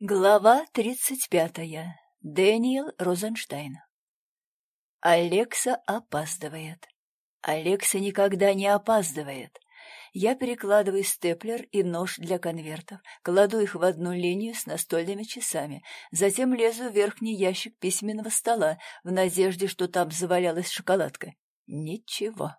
Глава тридцать пятая. Дэниел Розенштейн. Алекса опаздывает. Алекса никогда не опаздывает. Я перекладываю степлер и нож для конвертов, кладу их в одну линию с настольными часами, затем лезу в верхний ящик письменного стола в надежде, что там завалялась шоколадка. Ничего.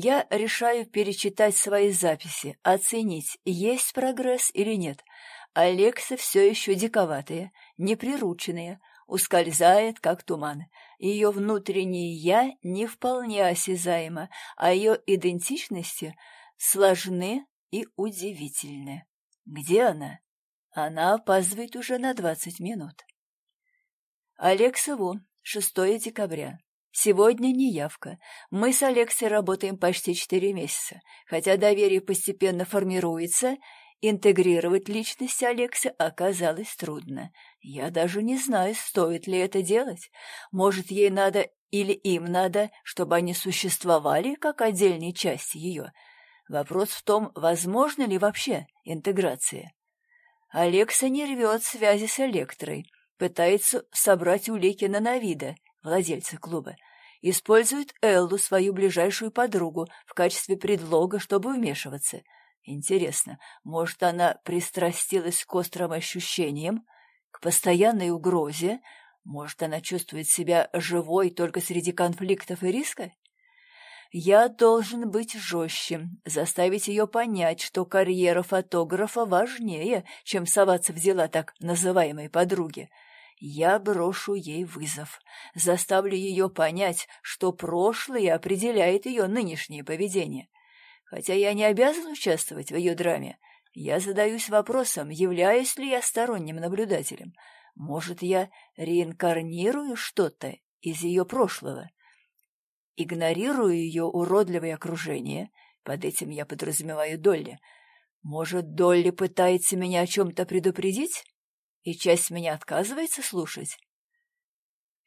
Я решаю перечитать свои записи, оценить, есть прогресс или нет — Алекса все еще диковатая, неприрученная, ускользает, как туман. Ее внутреннее «я» не вполне осязаемо, а ее идентичности сложны и удивительны. Где она? Она опаздывает уже на двадцать минут. Алекса Вон, 6 декабря. Сегодня неявка. Мы с Алексой работаем почти четыре месяца. Хотя доверие постепенно формируется, Интегрировать личность Алекса оказалось трудно. Я даже не знаю, стоит ли это делать. Может, ей надо или им надо, чтобы они существовали как отдельные части ее. Вопрос в том, возможно ли вообще интеграция. Алекса не рвет связи с Электрой, пытается собрать улики на Навида, владельца клуба, использует Эллу, свою ближайшую подругу, в качестве предлога, чтобы вмешиваться — Интересно, может, она пристрастилась к острым ощущениям, к постоянной угрозе? Может, она чувствует себя живой только среди конфликтов и риска? Я должен быть жестче, заставить ее понять, что карьера фотографа важнее, чем соваться в дела так называемой подруги. Я брошу ей вызов, заставлю ее понять, что прошлое определяет ее нынешнее поведение. Хотя я не обязан участвовать в ее драме, я задаюсь вопросом, являюсь ли я сторонним наблюдателем. Может, я реинкарнирую что-то из ее прошлого? Игнорирую ее уродливое окружение, под этим я подразумеваю Долли. Может, Долли пытается меня о чем-то предупредить, и часть меня отказывается слушать?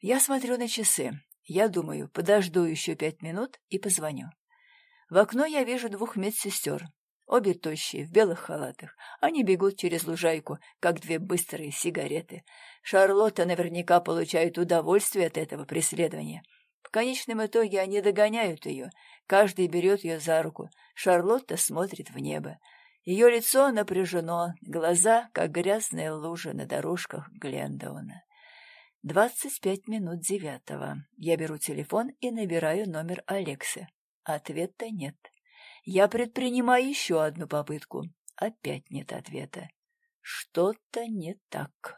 Я смотрю на часы. Я думаю, подожду еще пять минут и позвоню. В окно я вижу двух медсестер. Обе тощие, в белых халатах. Они бегут через лужайку, как две быстрые сигареты. Шарлотта наверняка получает удовольствие от этого преследования. В конечном итоге они догоняют ее. Каждый берет ее за руку. Шарлотта смотрит в небо. Ее лицо напряжено, глаза, как грязная лужа на дорожках Глендауна. Двадцать пять минут девятого. Я беру телефон и набираю номер Алексы. Ответа нет. Я предпринимаю еще одну попытку. Опять нет ответа. Что-то не так.